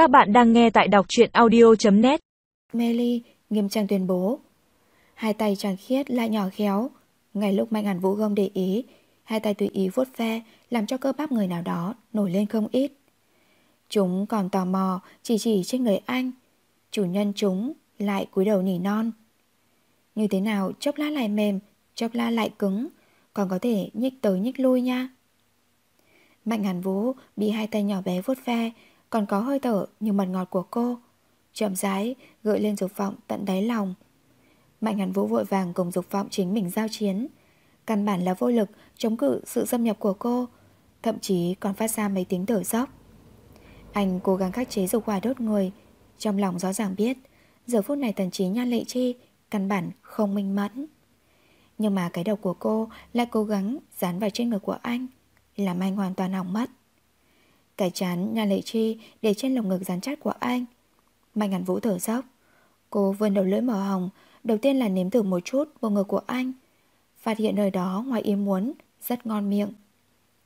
Các bạn đang nghe tại đọc truyện audio.net Melly nghiêm trang tuyên bố. Hai tay chàng khiết lại nhỏ khéo. Ngay lúc Mạnh Hàn Vũ không để ý, hai tay tùy ý vuốt ve làm cho cơ bắp người nào đó nổi lên không ít. Chúng còn tò mò chỉ chỉ trên người anh. Chủ nhân chúng lại cúi đầu nỉ non. Như thế nào chốc lá lại mềm, chốc lá lại cứng, còn có thể nhích tới nhích lui nha. Mạnh Hàn Vũ bị hai tay nhỏ bé vuốt ve, còn có hơi thở như mật ngọt của cô. Chậm rãi gợi lên dục vọng tận đáy lòng. Mạnh Hàn Vũ vội vàng cùng dục vọng chính mình giao chiến. Căn bản là vô lực chống cự sự xâm nhập của cô, thậm chí còn phát ra mấy tiếng thở dốc. Anh cố gắng khắc chế dục hỏa đốt người, trong lòng rõ ràng biết, giờ phút này tần trí nhan lệ chi, căn bản không minh mẫn. Nhưng mà cái đầu của cô lại cố gắng dán vào trên ngực của anh, làm anh hoàn toàn hỏng mất. Cái chán nhà lệ chi để trên lồng ngực rắn chắc của anh. Mạnh ngàn vũ thở dốc. Cô vươn đầu lưỡi màu hồng, đầu tiên là nếm thử một chút bộ ngực của anh. Phát hiện nơi đó ngoài ý muốn, rất ngon miệng.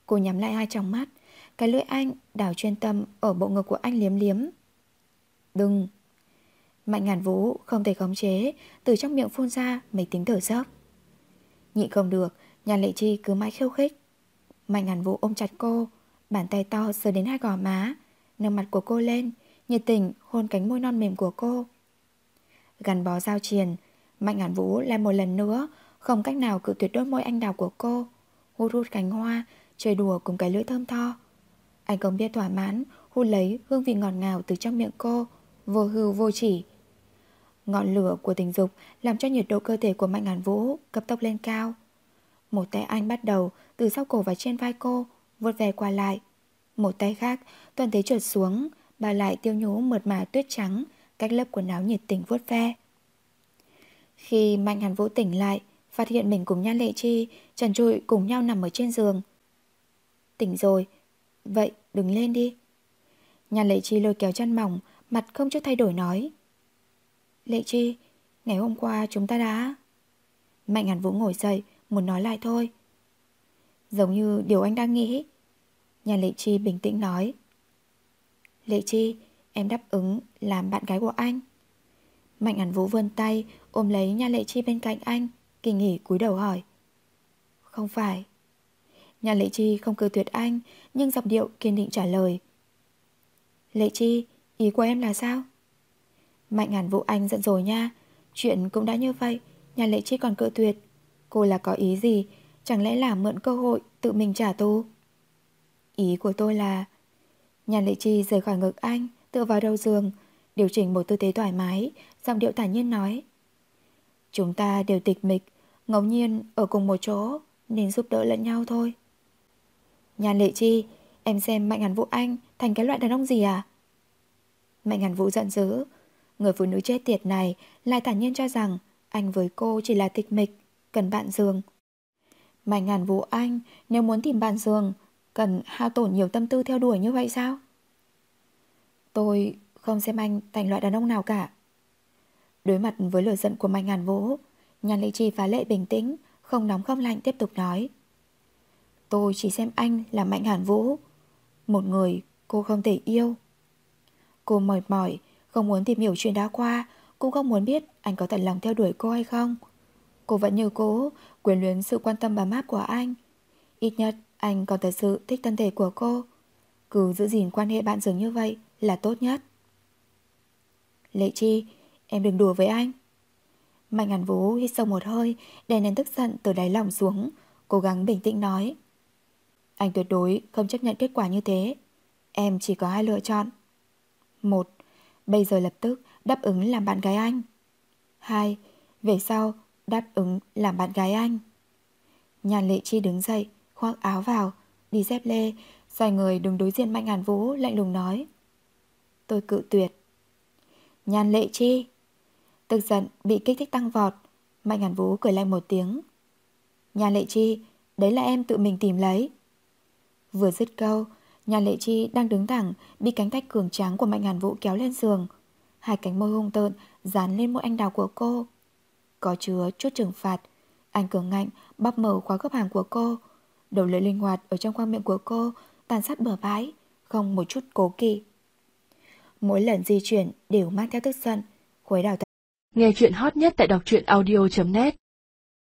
Cô nhắm lại hai tròng mắt, cái lưỡi anh đảo chuyên tâm ở bộ ngực của anh liếm liếm. Đừng! Mạnh ngàn vũ không thể khống chế, từ trong miệng phun ra mấy tiếng thở dốc. Nhị không được, nhà lệ chi cứ mãi khiêu khích. Mạnh ngàn vũ ôm chặt cô, bàn tay to sờ đến hai gò má, nâng mặt của cô lên, nhiệt tình hôn cánh môi non mềm của cô. Gắn bó giao triền, Mạnh ngàn vũ lại một lần nữa, không cách nào cự tuyệt đôi môi anh đào của cô, hút hút cánh hoa, chơi đùa cùng cái lưỡi thơm tho. Anh không biết thỏa mãn, hút lấy hương vị ngọt ngào từ trong miệng cô, vô hưu vô chỉ. Ngọn lửa của tình dục làm cho nhiệt độ cơ thể của Mạnh Ngàn Vũ cấp tốc lên cao. Một tay anh bắt đầu từ sau cổ và trên vai cô, vuốt ve qua lại. Một tay khác toàn thế trượt xuống, bà lại tiêu nhú mượt mà tuyết trắng, cách lớp quần áo nhiệt tình vuốt ve. Khi Mạnh Hàn Vũ tỉnh lại, phát hiện mình cùng Nhan Lệ Chi, trần trụi cùng nhau nằm ở trên giường. Tỉnh rồi, vậy đừng lên đi. Nhan Lệ Chi lôi kéo chân mỏng, mặt không chút thay đổi nói. Lệ Chi, ngày hôm qua chúng ta đã... Mạnh Hàn Vũ ngồi dậy, muốn nói lại thôi. Giống như điều anh đang nghĩ. Nhà Lệ Chi bình tĩnh nói. Lệ Chi, em đáp ứng làm bạn gái của anh. Mạnh hẳn Vũ vươn tay, ôm lấy nhà Lệ Chi bên cạnh anh, kỳ nghỉ cúi đầu hỏi. Không phải. Nhà Lệ Chi không cười tuyệt anh, nhưng giọng điệu kiên định trả lời. Lệ Chi, ý của em là sao? Mạnh hẳn Vũ anh giận rồi nha, chuyện cũng đã như vậy, nhà Lệ Chi còn cự tuyệt. Cô là có ý gì, chẳng lẽ là mượn cơ hội tự mình trả thù? Ý của tôi là... nhàn Lệ Chi rời khỏi ngực anh, tựa vào đầu giường, điều chỉnh một tư thế thoải mái, giọng điệu thản nhiên nói. Chúng ta đều tịch mịch, ngẫu nhiên ở cùng một chỗ, nên giúp đỡ lẫn nhau thôi. nhàn Lệ Chi, em xem Mạnh Hàn Vũ Anh thành cái loại đàn ông gì à? Mạnh Hàn Vũ giận dữ, người phụ nữ chết tiệt này lại thản nhiên cho rằng anh với cô chỉ là tịch mịch, cần bạn giường. Mạnh Hàn Vũ Anh nếu muốn tìm bạn giường, cần hao tổn nhiều tâm tư theo đuổi như vậy sao? Tôi không xem anh thành loại đàn ông nào cả. Đối mặt với lửa giận của Mạnh Ngàn Vũ, Nhan Lệ Chi phá lệ bình tĩnh, không nóng không lạnh tiếp tục nói. Tôi chỉ xem anh là Mạnh Hàn Vũ, một người cô không thể yêu. Cô mỏi mỏi, không muốn tìm hiểu chuyện đã qua, cũng không muốn biết anh có thật lòng theo đuổi cô hay không. Cô vẫn như cố, quyền luyến sự quan tâm bám áp của anh. Ít nhất anh còn thật sự thích thân thể của cô. Cứ giữ gìn quan hệ bạn dường như vậy là tốt nhất. Lệ Chi, em đừng đùa với anh. Mạnh Hàn vũ hít sâu một hơi, đè nén tức giận từ đáy lòng xuống, cố gắng bình tĩnh nói. Anh tuyệt đối không chấp nhận kết quả như thế. Em chỉ có hai lựa chọn. Một, bây giờ lập tức đáp ứng làm bạn gái anh. Hai, về sau đáp ứng làm bạn gái anh. Nhàn lệ chi đứng dậy, khoác áo vào, đi dép lê, xoay người đứng đối diện Mạnh Hàn Vũ lạnh lùng nói. Tôi cự tuyệt. Nhàn lệ chi. Tức giận bị kích thích tăng vọt, Mạnh Hàn Vũ cười lạnh một tiếng. Nhàn lệ chi, đấy là em tự mình tìm lấy. Vừa dứt câu, Nhàn lệ chi đang đứng thẳng, bị cánh tay cường tráng của Mạnh Hàn Vũ kéo lên giường. Hai cánh môi hung tợn dán lên môi anh đào của cô. Có chứa chút trừng phạt, anh cường ngạnh bóp mở khóa gấp hàng của cô. Đầu lưỡi linh hoạt ở trong khoang miệng của cô tàn sát bừa bãi, không một chút cố kỵ. mỗi lần di chuyển đều mang theo tức giận. Khuấy đảo. Nghe chuyện hot nhất tại đọc truyện audio.net